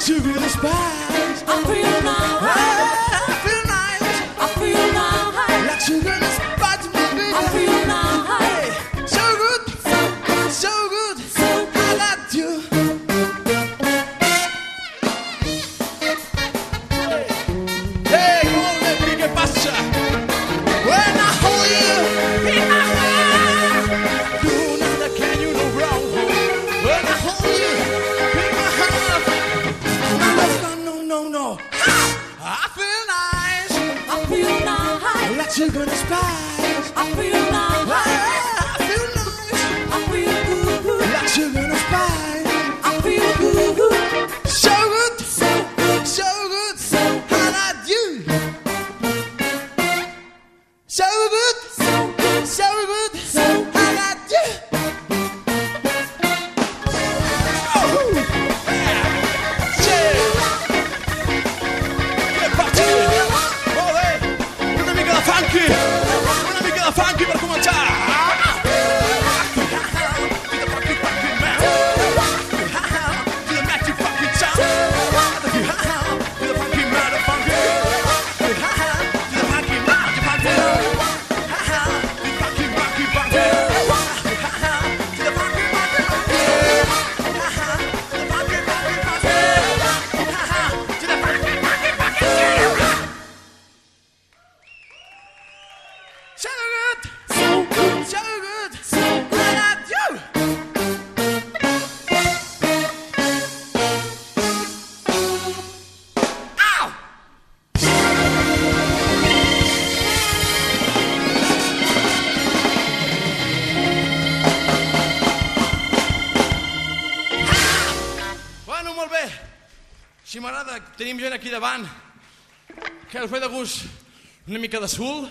Se vira os pais. You're gonna spy. Si m'agrada, tenim gent aquí davant que us ve de gust una mica de sul,